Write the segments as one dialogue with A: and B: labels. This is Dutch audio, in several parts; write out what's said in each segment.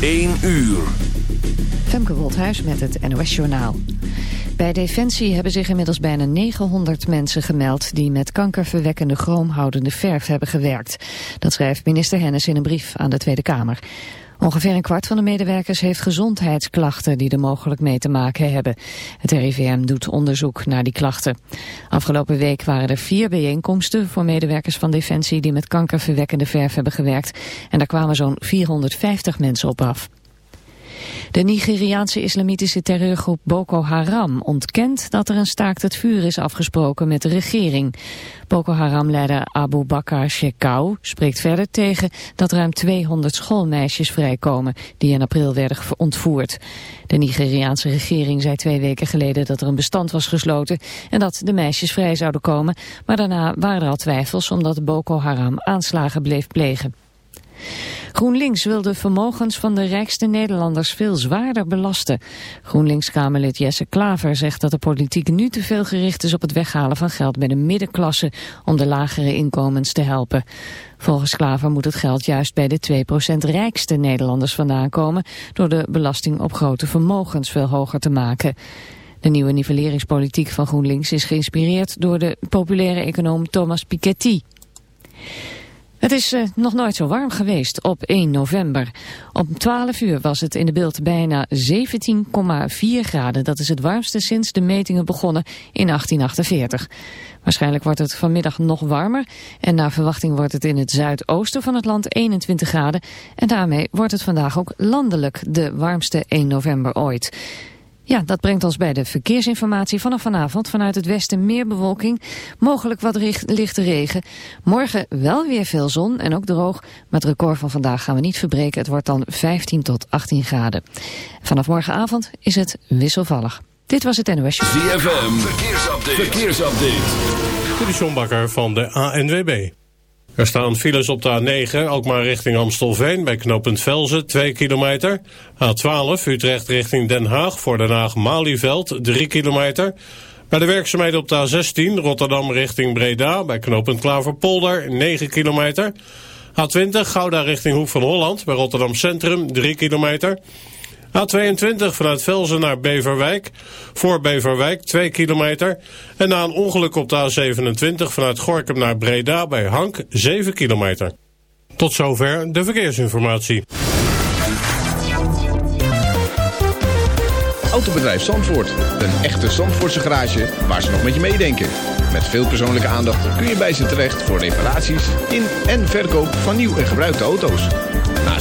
A: 1 uur.
B: Femke Wolthuis met het NOS Journaal. Bij Defensie hebben zich inmiddels bijna 900 mensen gemeld... die met kankerverwekkende chroomhoudende verf hebben gewerkt. Dat schrijft minister Hennis in een brief aan de Tweede Kamer. Ongeveer een kwart van de medewerkers heeft gezondheidsklachten die er mogelijk mee te maken hebben. Het RIVM doet onderzoek naar die klachten. Afgelopen week waren er vier bijeenkomsten voor medewerkers van Defensie die met kankerverwekkende verf hebben gewerkt. En daar kwamen zo'n 450 mensen op af. De Nigeriaanse islamitische terreurgroep Boko Haram ontkent dat er een staakt het vuur is afgesproken met de regering. Boko Haram-leider Abu Bakr Shekau spreekt verder tegen dat ruim 200 schoolmeisjes vrijkomen die in april werden ontvoerd. De Nigeriaanse regering zei twee weken geleden dat er een bestand was gesloten en dat de meisjes vrij zouden komen, maar daarna waren er al twijfels omdat Boko Haram aanslagen bleef plegen. GroenLinks wil de vermogens van de rijkste Nederlanders veel zwaarder belasten. GroenLinks-Kamerlid Jesse Klaver zegt dat de politiek nu te veel gericht is op het weghalen van geld bij de middenklasse om de lagere inkomens te helpen. Volgens Klaver moet het geld juist bij de 2% rijkste Nederlanders vandaan komen door de belasting op grote vermogens veel hoger te maken. De nieuwe nivelleringspolitiek van GroenLinks is geïnspireerd door de populaire econoom Thomas Piketty. Het is uh, nog nooit zo warm geweest op 1 november. Om 12 uur was het in de beeld bijna 17,4 graden. Dat is het warmste sinds de metingen begonnen in 1848. Waarschijnlijk wordt het vanmiddag nog warmer. En naar verwachting wordt het in het zuidoosten van het land 21 graden. En daarmee wordt het vandaag ook landelijk de warmste 1 november ooit. Ja, dat brengt ons bij de verkeersinformatie. Vanaf vanavond vanuit het westen meer bewolking, mogelijk wat lichte regen. Morgen wel weer veel zon en ook droog, maar het record van vandaag gaan we niet verbreken. Het wordt dan 15 tot 18 graden. Vanaf morgenavond is het wisselvallig. Dit was het NOS.
A: ZFM, verkeersupdate. verkeersupdate.
C: Van de ANWB. Er staan files op de A9, ook maar richting Amstelveen... bij knooppunt Velzen, 2 kilometer. A12, Utrecht richting Den Haag, voor Den Haag-Malieveld, 3 kilometer. Bij de werkzaamheden op de A16, Rotterdam richting Breda... bij knooppunt Klaverpolder, 9 kilometer. A20, Gouda richting Hoek van Holland, bij Rotterdam Centrum, 3 kilometer... A22 vanuit Velzen naar Beverwijk. Voor Beverwijk 2 kilometer. En na een ongeluk op de A27 vanuit Gorkum naar Breda bij Hank 7 kilometer. Tot zover de verkeersinformatie.
D: Autobedrijf Zandvoort. Een echte Zandvoortse garage waar ze nog met je meedenken. Met veel persoonlijke aandacht kun je bij ze terecht voor reparaties in en verkoop van nieuw en gebruikte auto's.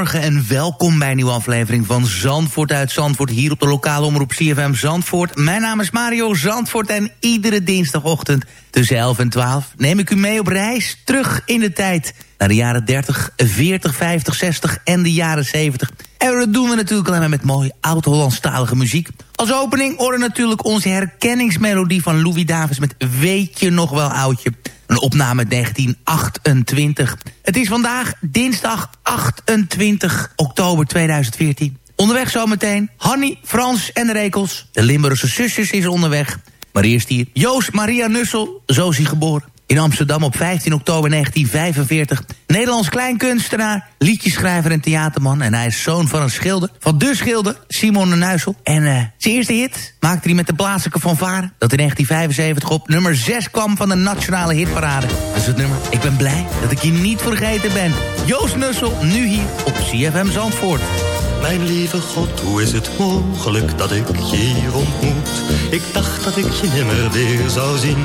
E: Goedemorgen en welkom bij een nieuwe aflevering van Zandvoort uit Zandvoort... hier op de lokale omroep CFM Zandvoort. Mijn naam is Mario Zandvoort en iedere dinsdagochtend tussen 11 en 12... neem ik u mee op reis terug in de tijd... naar de jaren 30, 40, 50, 60 en de jaren 70. En dat doen we natuurlijk alleen maar met mooie oud-Hollandstalige muziek. Als opening horen natuurlijk onze herkenningsmelodie van Louis Davis... met Weet je nog wel oudje... Een opname uit 1928. Het is vandaag dinsdag 28 oktober 2014. Onderweg zometeen Hanny, Frans en Rekels. De Limburgse zusjes is onderweg. Maar eerst hier Joost Maria Nussel, zo is hij geboren. In Amsterdam op 15 oktober 1945. Nederlands kleinkunstenaar, liedjeschrijver en theaterman. En hij is zoon van een schilder, van de schilder, Simon de Nuisel. En eh, zijn eerste hit maakte hij met de plaatselijke fanfare. Dat in 1975 op nummer 6 kwam van de nationale hitparade. Dat is het nummer. Ik ben blij dat ik je niet vergeten ben. Joost Nussel, nu hier op CFM Zandvoort.
F: Mijn lieve God, hoe is het mogelijk dat ik je hier ontmoet? Ik dacht dat ik je nimmer weer zou zien.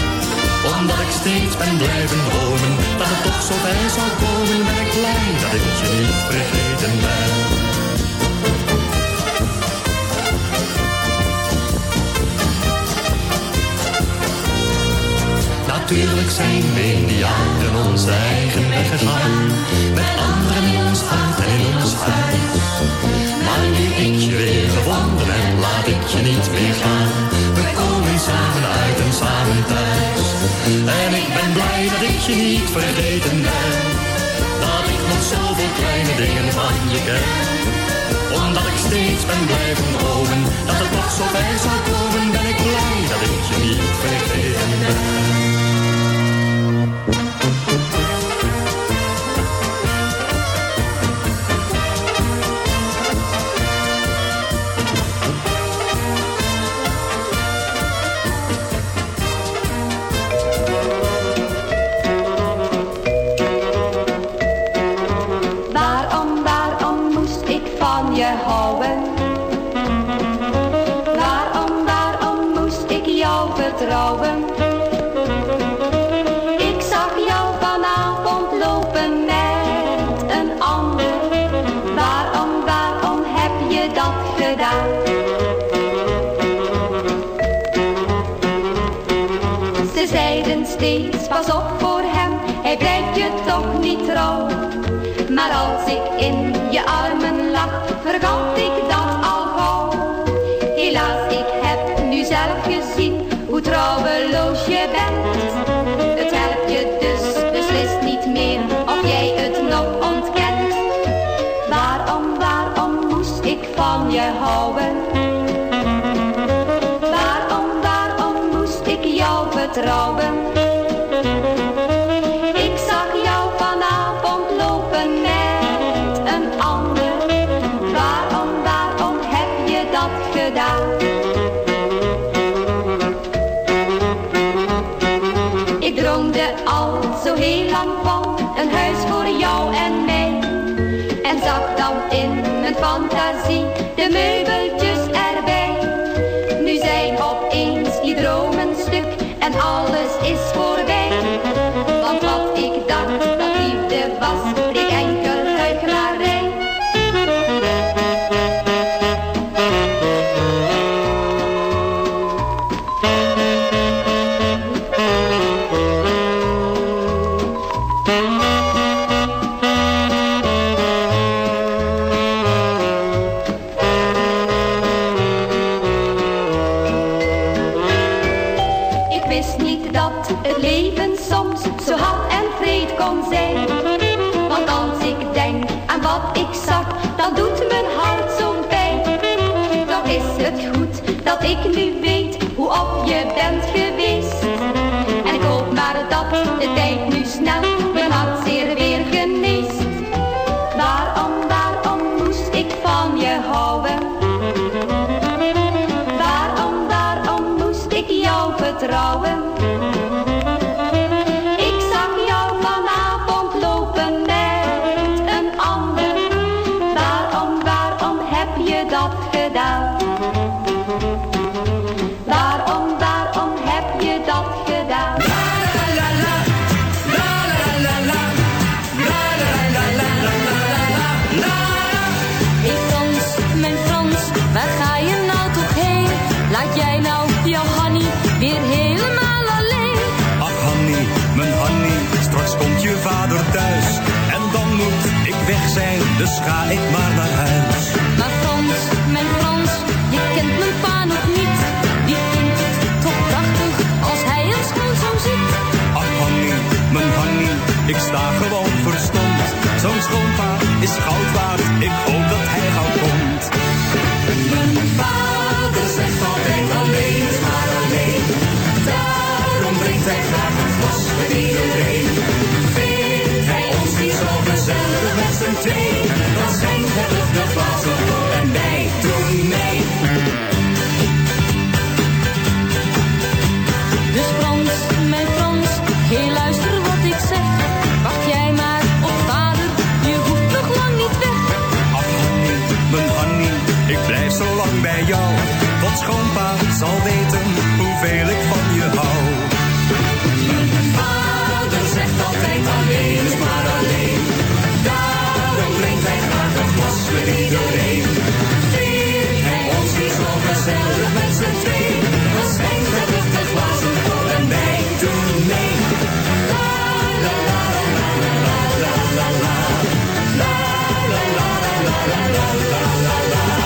F: omdat ik steeds ben blijven dromen Dat het toch zo bij zou komen Ben ik blij dat ik je niet vergeten ben Natuurlijk zijn we in die jaren onze eigen weg gegaan. Met anderen in ons hart en in ons huis. Maar nu ik je weer gevonden heb, laat ik je niet meer gaan. Samen uit en samen thuis. En ik ben blij dat ik je niet vergeten ben. Dat ik nog zoveel kleine dingen van je ken omdat ik steeds ben blijven dromen Dat het toch zo bij zou komen Ben ik blij dat ik je niet vergeten ben
G: ik van je houden? Waarom, waarom moest ik jou vertrouwen? Goed dat
H: dus ga ik maar naar huis.
I: Maar Frans, mijn Frans, je kent mijn pa nog niet. Die vindt het toch prachtig als hij een schoonzoon ziet.
H: Ach Hannie, mijn Hannie, ik sta gewoon gezellig met z'n twee? Dan schenkt hij toch de voor en mij, doe mee.
I: Dus Frans, mijn Frans, heel luister wat ik zeg. Wacht jij maar op vader, je hoeft nog lang niet weg.
H: Ach mijn Hannie, ik blijf zo lang bij jou. Want schoonpa zal weten hoeveel ik van je hou. Mijn vader zegt altijd alleen is maar alleen. Met iedereen. Vindt hij ons niet zo gezellig met z'n twee? Dan schenkt hij toch de glazen voor en wij doen la la la la la la la. La la la la la la la la la. La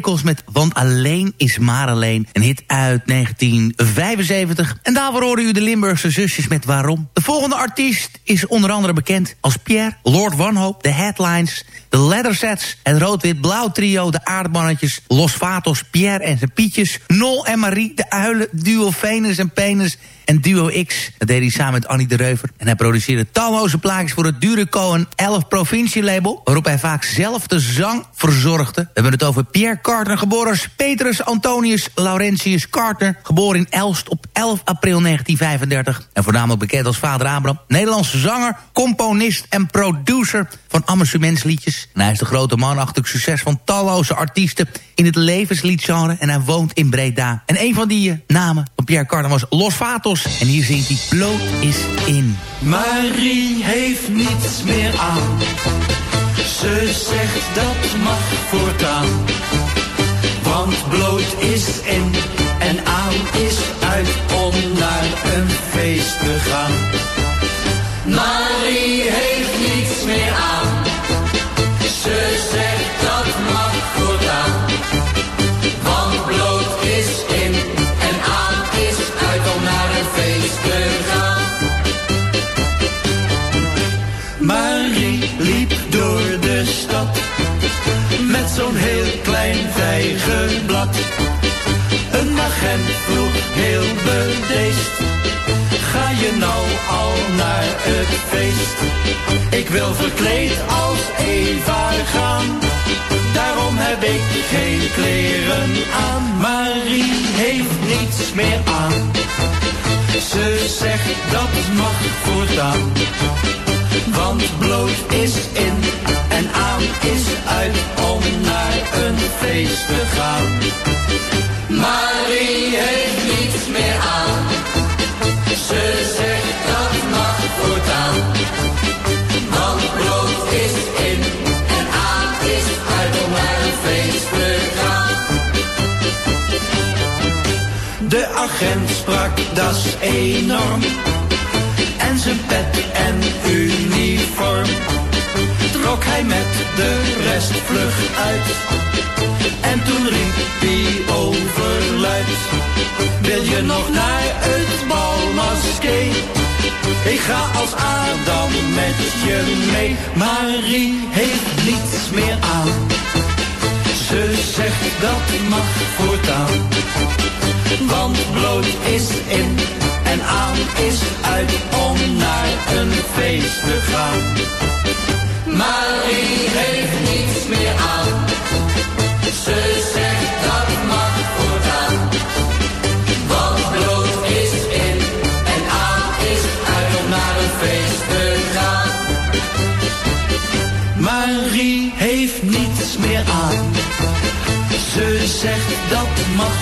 H: Met
E: Want Alleen is maar alleen. Een hit uit 1975. En daarvoor hoorde u de Limburgse zusjes met Waarom. De volgende artiest is onder andere bekend als Pierre, Lord Wanhoop, de Headlines, de Leathersets, het Rood-Wit-Blauw trio, de Aardmannetjes, Los Vatos, Pierre en zijn Pietjes, Nol en Marie, de Uilen, duo Venus en Penis en Duo X. Dat deed hij samen met Annie de Reuver. En hij produceerde talloze plaatjes voor het Dureco en 11 provincielabel... waarop hij vaak zelf de zang verzorgde. We hebben het over Pierre Carter, geboren als Petrus Antonius Laurentius Carter... geboren in Elst op 11 april 1935. En voornamelijk bekend als vader Abraham. Nederlandse zanger, componist en producer van amusementsliedjes. En hij is de grote man achter het succes van talloze artiesten... in het levensliedgenre en hij woont in Breda. En een van die eh, namen van Pierre Carter was Los Vatos. En hier zingt hij Bloot is in.
J: Marie heeft niets meer aan. Ze zegt dat mag voortaan. Want bloot is in en aan is uit om naar een feest te gaan. Wil verkleed als Eva gaan, daarom heb ik geen kleren aan. Marie heeft niets meer aan, ze zegt dat mag voortaan.
K: Want bloot is in en aan is uit om naar een feest te gaan. Marie heeft niets meer aan. Ze zegt De agent sprak, dat enorm. En zijn pet en uniform. Trok hij met de rest vlug uit. En toen riep hij overluid. Wil je nog naar het balmaskee? Ik ga als Adam met je mee. Marie heeft niets meer aan. Ze zegt dat mag voortaan. Want bloot is in en aan is uit om naar een feest te gaan. Marie heeft niets meer aan. Ze zegt dat mag voortaan. Want bloot is in en aan is uit om naar een feest te gaan. Marie heeft niets meer aan. Ze zegt dat mag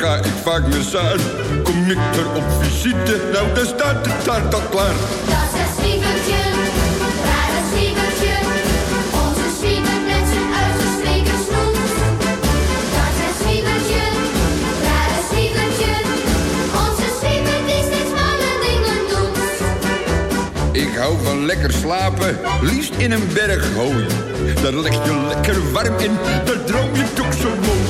L: ga ik vaak naar Saar. Kom ik er op visite, nou dan staat de taart al klaar.
G: Dat is een zwiebertje, rare zwiebertje. Onze zwiebert met zijn uitgestreken snoet. Dat is een zwiebertje, rare zwiebertje. Onze zwiebert die steeds malle dingen doet.
L: Ik hou van lekker slapen, liefst in een berg hooi. Daar leg je lekker warm in, daar droom je toch zo mooi.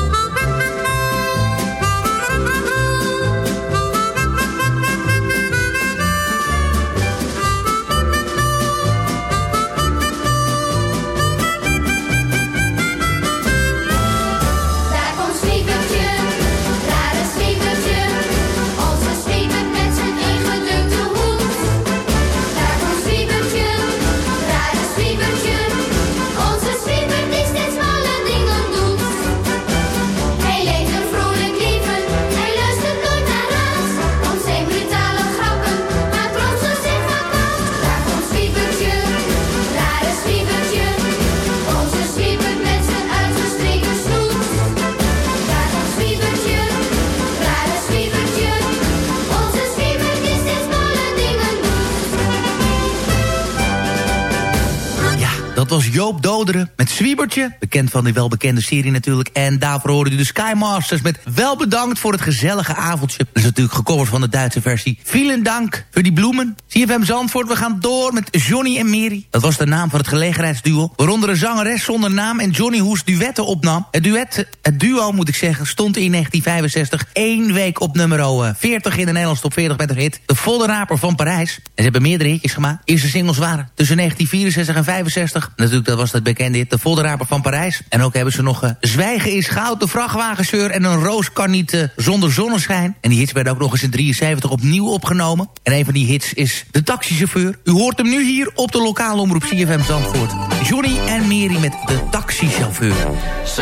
E: Joop Doderen met Zwiebertje. Bekend van die welbekende serie natuurlijk. En daarvoor hoorde u de Skymasters met wel bedankt voor het gezellige avondje. Dat is natuurlijk gecoverd van de Duitse versie. Vielen dank voor die bloemen. CFM Zandvoort, we gaan door met Johnny en Mary. Dat was de naam van het gelegenheidsduo. Waaronder een zangeres zonder naam en Johnny Hoes duetten opnam. Het duet, het duo moet ik zeggen, stond in 1965 één week op nummer eh, 40 in de Nederlandse top 40 met een hit. De volle raper van Parijs. En ze hebben meerdere hitjes gemaakt. Eerste singles waren tussen 1964 en 65. Natuurlijk, dat was dat bekende hit, de volle raper van Parijs. En ook hebben ze nog eh, Zwijgen is goud, de vrachtwagenchauffeur en een roos kan niet eh, zonder zonneschijn. En die hits werden ook nog eens in 73 opnieuw opgenomen. En een van die hits is de taxichauffeur. U hoort hem nu hier op de lokale omroep CFM Zandvoort. Johnny en Mary met de taxichauffeur.
M: Ze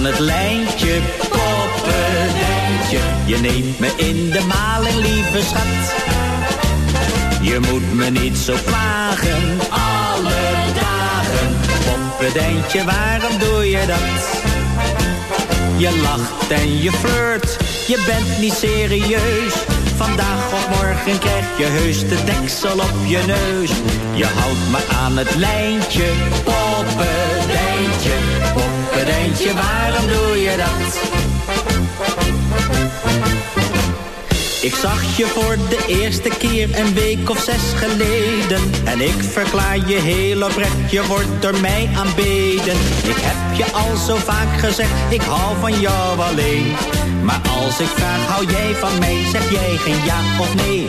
M: aan het lijntje, poppenijntje. Je neemt me in de malen lieve schat. Je moet me niet zo plagen, alle dagen. Poppenijntje, waarom doe je dat? Je lacht en je flirt, je bent niet serieus. Vandaag of morgen krijg je heus de deksel op je neus. Je houdt me aan het lijntje, poppen waarom doe je dat? Ik zag je voor de eerste keer een week of zes geleden. En ik verklaar je heel oprecht, je wordt door mij aanbeden. Ik heb je al zo vaak gezegd, ik hou van jou alleen. Maar als ik vraag, hou jij van mij, zeg jij geen ja of nee?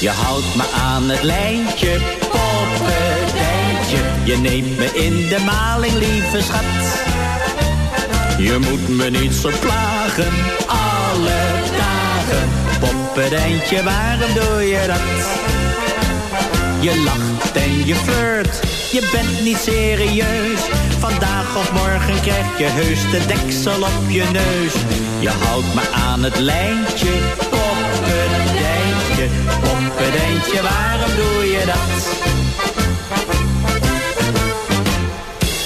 M: Je houdt me aan het lijntje, poppen. Je neemt me in de maling, lieve schat. Je moet me niet zo plagen, alle dagen. Poppendijntje, waarom doe je dat? Je lacht en je flirt, je bent niet serieus. Vandaag of morgen krijg je heus de deksel op je neus. Je houdt me aan het lijntje, poppendijntje. Poppendijntje, waarom doe je dat?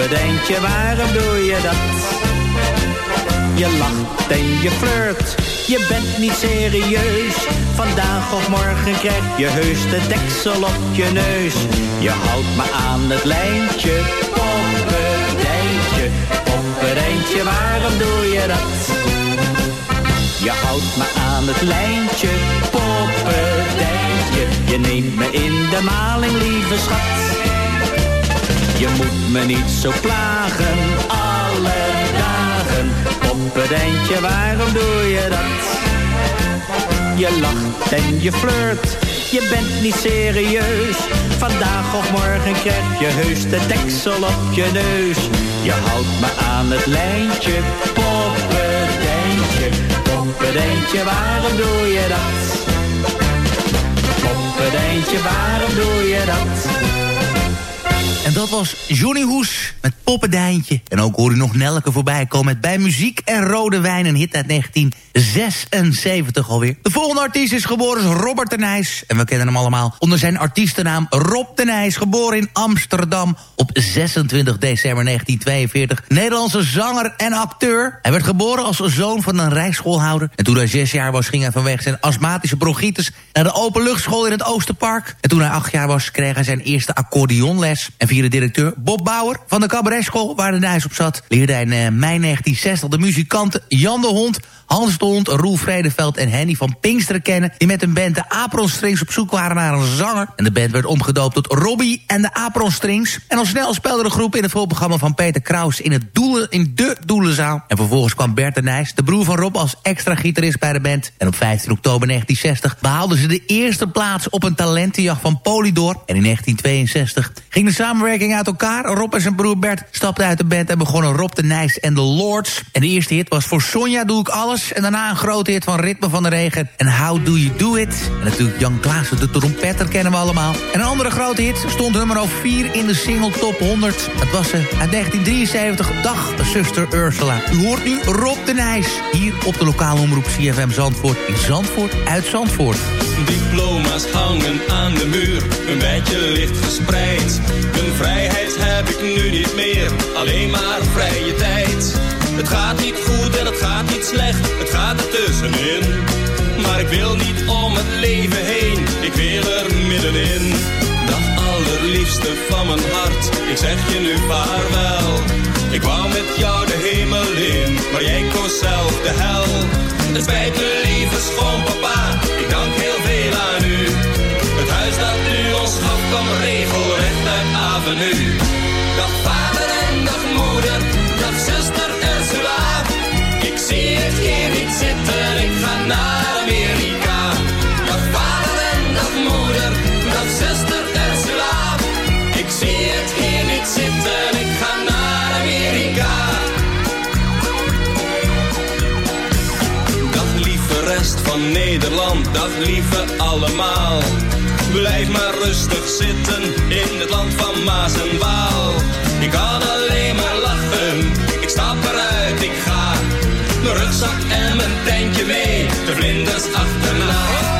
M: Poppendijntje, waarom doe je dat? Je lacht en je flirt, je bent niet serieus. Vandaag of morgen krijg je heus de deksel op je neus. Je houdt me aan het lijntje, poppendijntje. Poppendijntje, waarom doe je dat? Je houdt me aan het lijntje, poppendijntje. Je neemt me in de maling, lieve schat. Je moet me niet zo plagen, alle dagen. Poppendijntje, waarom doe je dat? Je lacht en je flirt, je bent niet serieus. Vandaag of morgen krijg je heus de deksel op je neus. Je houdt me aan het lijntje, poppendijntje. Poppendijntje, waarom doe je dat? Poppendijntje, waarom doe je dat?
E: Dat was Johnny Hoes met Poppendijntje. En ook hoor u nog Nelke voorbij komen met Bij Muziek en Rode Wijn. Een hit uit 1976 alweer. De volgende artiest is geboren als Robert de Nijs. En we kennen hem allemaal onder zijn artiestennaam Rob de Nijs. Geboren in Amsterdam op 26 december 1942. Nederlandse zanger en acteur. Hij werd geboren als zoon van een rijschoolhouder. En toen hij zes jaar was ging hij vanwege zijn astmatische bronchitis... naar de openluchtschool in het Oosterpark. En toen hij acht jaar was kreeg hij zijn eerste accordeonles. En via de directeur Bob Bauer van de cabaretschool waar de Nijs op zat... leerde hij in eh, mei 1960 de muzikanten Jan de Hond... Hans de Hond, Roel Vredeveld en Henny van Pinksteren kennen... die met een band de Apron-strings op zoek waren naar een zanger. En de band werd omgedoopt tot Robbie en de Apron-strings. En al snel speelde de groep in het voorprogramma van Peter Kraus... in, het doelen, in de Doelenzaal. En vervolgens kwam Bert de Nijs, de broer van Rob... als extra gitarist bij de band. En op 15 oktober 1960 behaalden ze de eerste plaats... op een talentenjacht van Polydor. En in 1962 ging de samenwerking uit elkaar. Rob en zijn broer Bert stapten uit de band... en begonnen Rob de Nijs en de Lords. En de eerste hit was voor Sonja doe ik alles... En daarna een grote hit van Ritme van de Regen en How Do You Do It. En natuurlijk Jan Klaassen, de trompetter, kennen we allemaal. En een andere grote hit stond nummer 4 in de single Top 100. Het was ze uit 1973, Dag, zuster Ursula. U hoort nu Rob de Nijs, hier op de lokale omroep CFM Zandvoort. In Zandvoort, uit Zandvoort.
N: Diploma's hangen aan de muur, een beetje licht verspreid. Mijn vrijheid heb ik nu niet meer, alleen maar vrije tijd. Het gaat niet goed en het gaat niet slecht, het gaat er tussenin. Maar ik wil niet om het leven heen, ik wil er middenin. Dag allerliefste van mijn hart, ik zeg je nu vaarwel. Ik wou met jou de hemel in, maar jij koos zelf de hel. Het spijt me lieve schoonpapa, ik dank heel veel aan u. Het huis dat u ons gaf kwam regelrecht uit avenue. Naar Amerika. Dag vader en dag moeder, dag zuster Ursula. Ik zie het hier niet zitten, ik ga naar Amerika. Dag lieve rest van Nederland, dag lieve allemaal. Blijf maar rustig zitten in het land van Maas en Waal. Ik kan alleen maar lachen, ik stap eruit, ik ga mijn rugzak en mijn tentje mee. De vlinders achterna.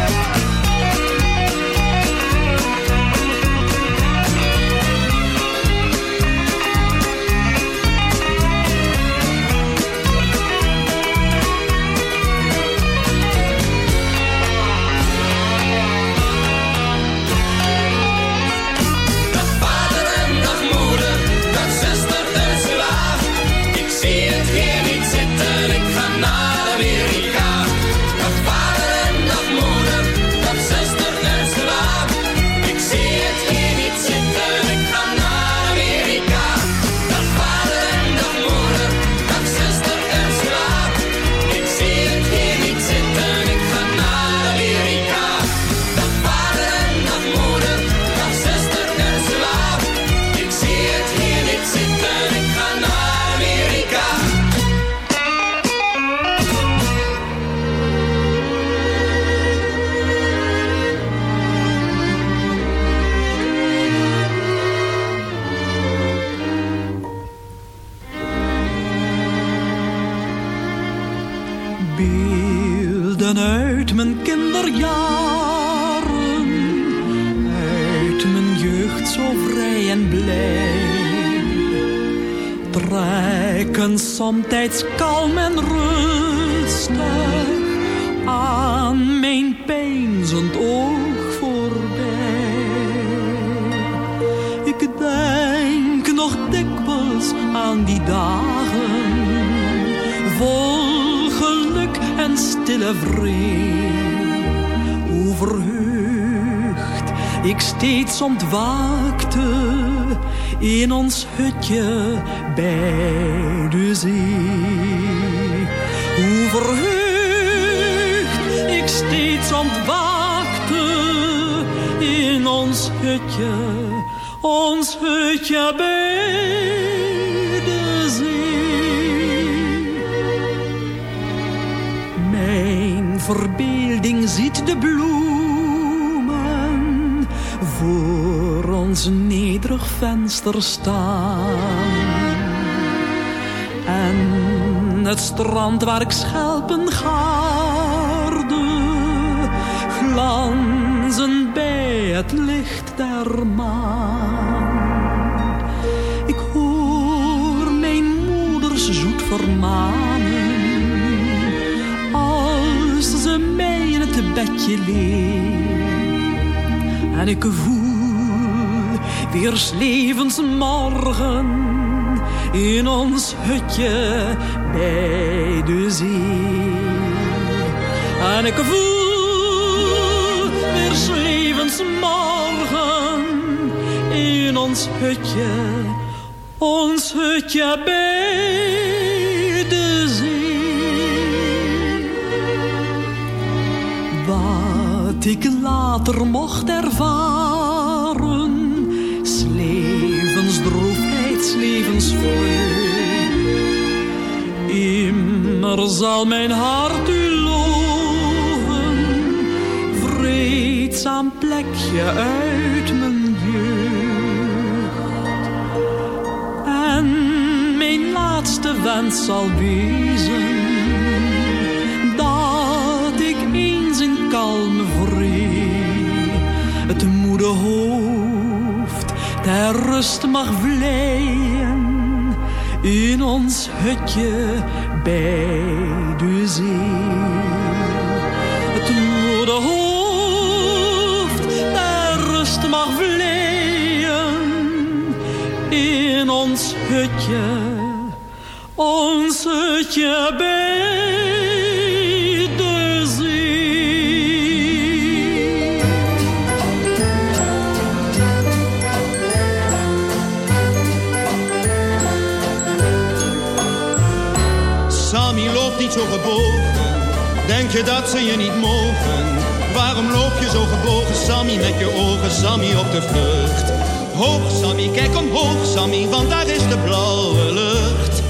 O: Ons hutje bij de zee. Mijn verbeelding ziet de bloemen voor ons nederig venster staan. En het strand waar ik schelpen gaarde, glanzen bij het licht der maan. Ik hoor mijn moeders zoet vermanen, als ze mij in het bedje leert. En ik voel weer 's levens morgen in ons hutje bij de zee. En ik voel weer 's levens morgen ons hutje, ons hutje bij de. Wat ik later mocht ervaren, s levens droefheid, s levens vreugd. Immer zal mijn hart u loven, vreedzaam plekje uit mijn wens zal wezen, dat ik eens in kalme vrede het moede hoofd ter rust mag vleien in ons hutje bij de zee. Het moede hoofd ter rust mag vleien in ons hutje, ons hutje bij de zee.
P: Sammy loopt niet zo gebogen. Denk je dat ze je niet mogen? Waarom loop je zo gebogen, Sammy, met je ogen, Sammy, op de vlucht? Hoog, Sammy, kijk omhoog, Sammy, want daar is de blauwe lucht.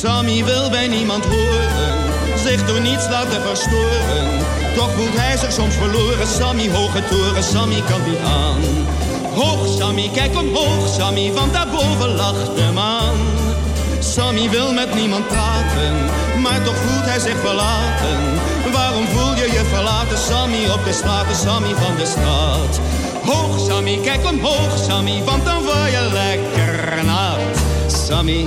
P: Sammy wil bij niemand horen, zich door niets laten verstoren. Toch voelt hij zich soms verloren. Sammy, hoge toren, Sammy kan niet aan. Hoog, Sammy, kijk omhoog, Sammy, want daarboven lacht de maan. Sammy wil met niemand praten, maar toch voelt hij zich verlaten. Waarom voel je je verlaten, Sammy, op de straat, Sammy van de straat? Hoog, Sammy, kijk omhoog, Sammy, want dan word je lekker nat. Sammy,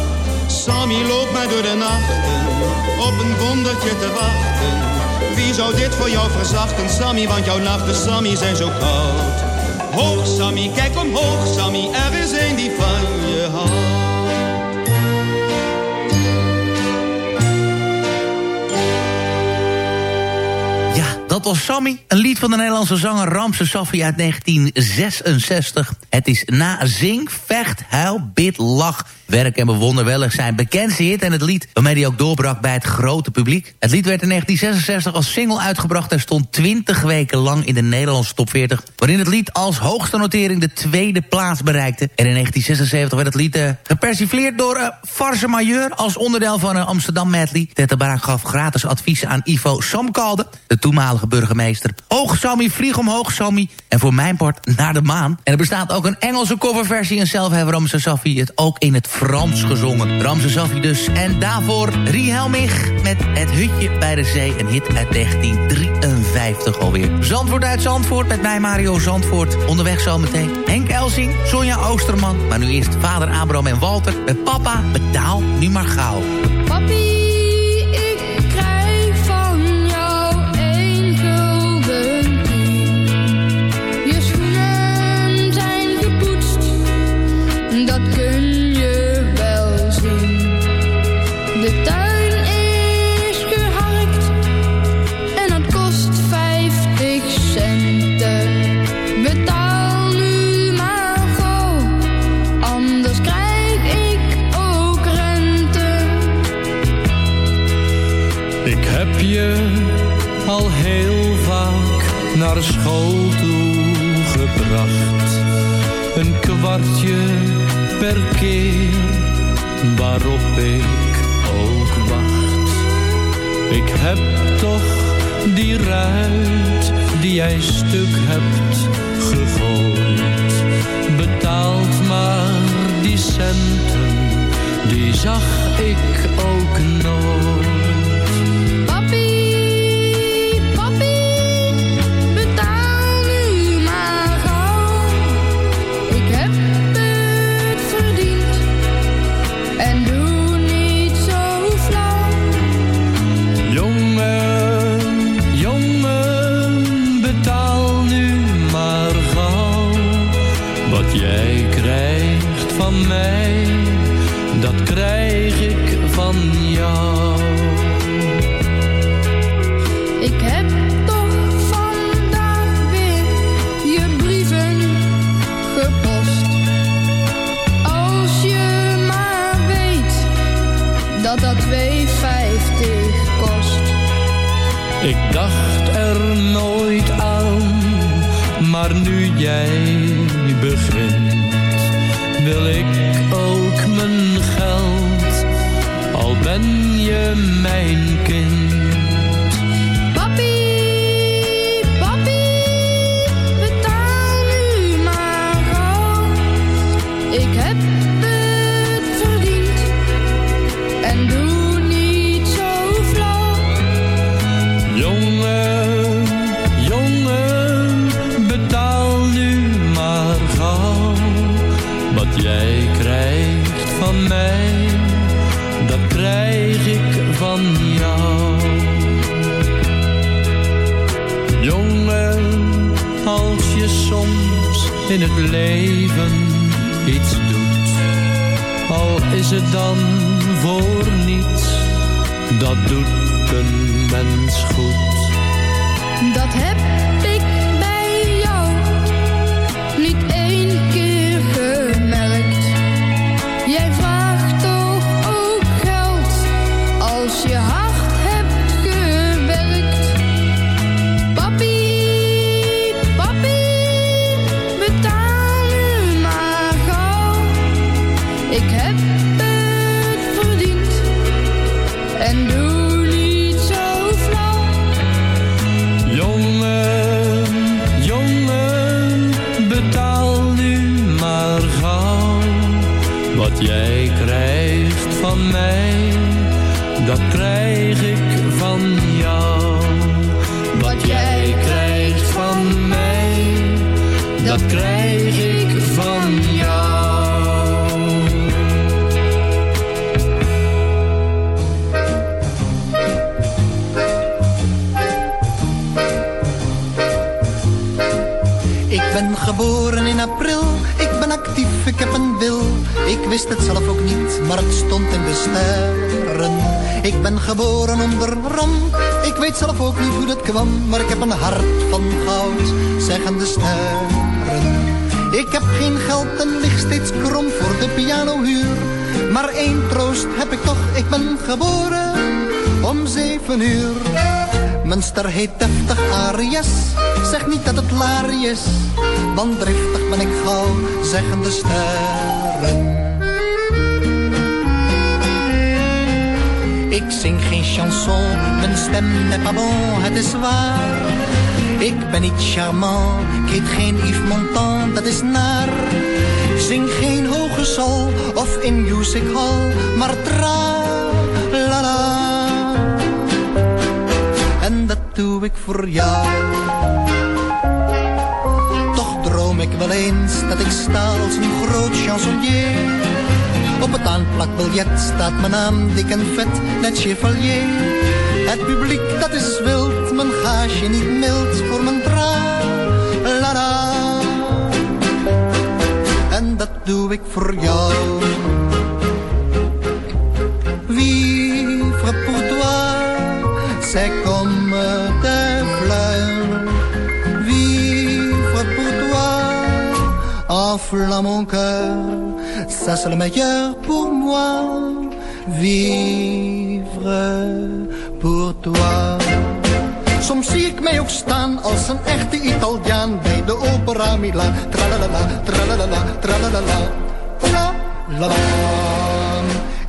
P: Sammy loopt maar door de nachten, op een wondertje te wachten. Wie zou dit voor jou verzachten, Sammy, want jouw nachten, Sammy, zijn zo koud. Hoog, Sammy, kijk omhoog, Sammy, er is een die van je houdt.
E: Dat was Sammy. Een lied van de Nederlandse zanger Ramse Safi uit 1966. Het is na zing, vecht, huil, bid, lach, werk en bewonderwellig zijn bekendste hit... en het lied waarmee hij ook doorbrak bij het grote publiek. Het lied werd in 1966 als single uitgebracht... en stond 20 weken lang in de Nederlandse top 40... waarin het lied als hoogste notering de tweede plaats bereikte. En in 1976 werd het lied uh, gepersifleerd door uh, Farce Majeur... als onderdeel van een Amsterdam medley. Tette gaf gratis adviezen aan Ivo Samkalde... de toenmalige burgemeester. Hoog Sammy, vlieg omhoog Sammy... en voor mijn part naar de maan. En er bestaat ook een Engelse coverversie... en zelf hebben Ramse Safi het ook in het Frans gezongen. Ramse Safi dus. En daarvoor Rie Helmich met Het Hutje bij de Zee. Een hit uit 1953 alweer. Zandvoort uit Zandvoort met mij Mario Zandvoort. Onderweg zometeen Henk Elsing, Sonja Oosterman. Maar nu eerst vader Abraham en Walter met papa betaal nu maar gauw.
I: Papi,
Q: school toe gebracht. Een kwartje per keer waarop ik ook wacht. Ik heb toch die ruit die jij stuk hebt gegooid. Betaald maar die centen, die zag ik ook nooit. Jij begint, wil ik ook mijn geld, al ben je mijn kind.
I: Ik heb
R: zelf ook niet hoe dat kwam. Maar ik heb een hart van goud, zeggen de sterren. Ik heb geen geld en lig steeds krom voor de pianohuur. Maar één troost heb ik toch, ik ben geboren om zeven uur. Mijn ster heet deftig Arias, zeg niet dat het laar is. Want driftig ben ik gauw, zeggen de sterren. Ik zing geen chanson, mijn stem n'est pas bon, het is waar. Ik ben niet charmant, ik heet geen Yves Montand, dat is naar. Zing geen hoge sol of in music hall, maar tra la la. En dat doe ik voor jou. Toch droom ik wel eens dat ik sta als een groot chansonnier. Op het aanplakbiljet staat mijn naam dik en vet, net chevalier. Het publiek dat is wild, mijn gaasje niet mild voor mijn tra la la. En dat doe ik voor jou. Vivre pour toi, c'est comme des fleurs. Vivre pour toi, enflamme mon cœur, ça c'est le meilleur pour moi. Vivre pour toi. Soms zie ik mij ook staan als een echte Italiaan bij de opera Milaan. Tralalala, tralalala, tralalala, la la la.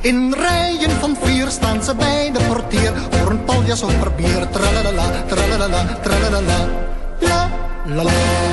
R: In rijen van vier staan ze bij de portier voor een paljas of bier. Tralalala, tralalala, tralalala, la la la.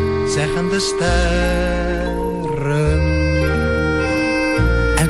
R: zeggen de sterren.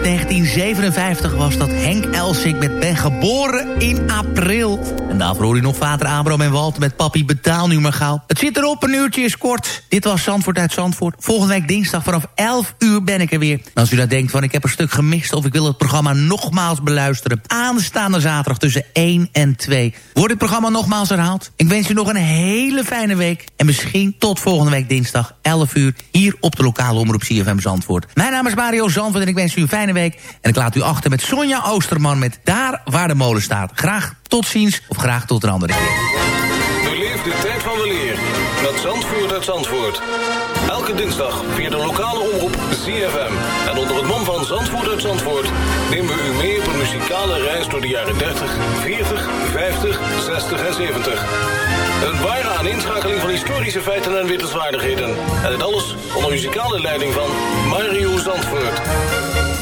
E: Uit uit 1957 was dat Henk Elsik met Ben geboren in april. En daarvoor hoor je nog vader Abraham en Walter met papi betaal nu maar gauw. Het zit erop, een uurtje is kort. Dit was Zandvoort uit Zandvoort. Volgende week dinsdag vanaf 11 uur ben ik er weer. En als u nou denkt van ik heb een stuk gemist of ik wil het programma nogmaals beluisteren. Aanstaande zaterdag tussen 1 en 2 wordt het programma nogmaals herhaald. Ik wens u nog een hele fijne week. En misschien tot volgende week dinsdag 11 uur hier op de lokale omroep CFM Zandvoort. Mijn naam is Mario Zandvoort en ik wens u een fijne week. En ik laat u achter met Sonja Oosterman met Daar waar de molen staat. Graag tot ziens of graag tot een andere keer.
S: Beleef de tijd van de leer met Zandvoort uit Zandvoort. Elke dinsdag via de lokale omroep ZFM. En onder het mom van Zandvoort uit Zandvoort... nemen we u mee op een muzikale reis door de jaren 30, 40, 50, 60 en 70. Een ware aaninschakeling van historische feiten en wittelswaardigheden. En dit alles onder muzikale leiding van Mario Zandvoort.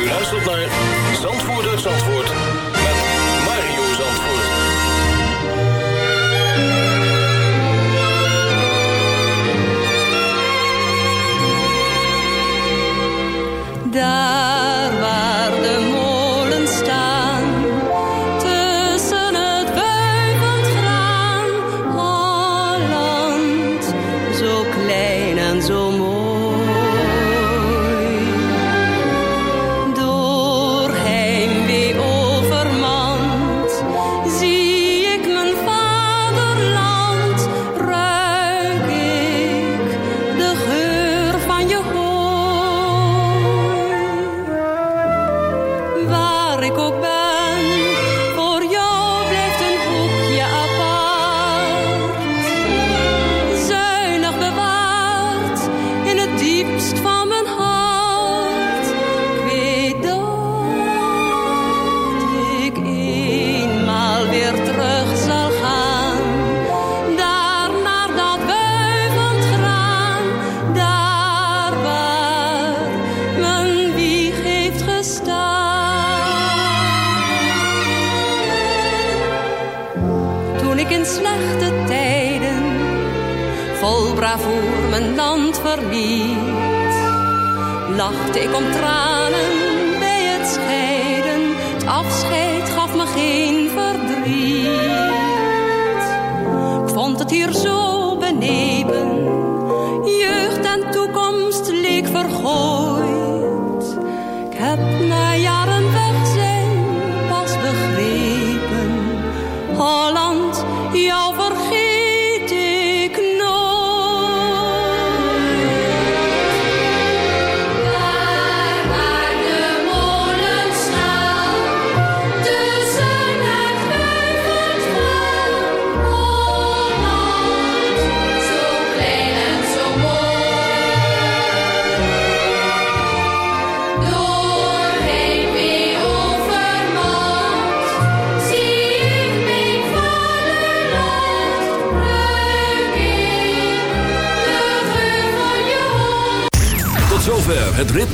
S: U luistert naar Zandvoort Zandvoort met Mario Zandvoort.
I: Daar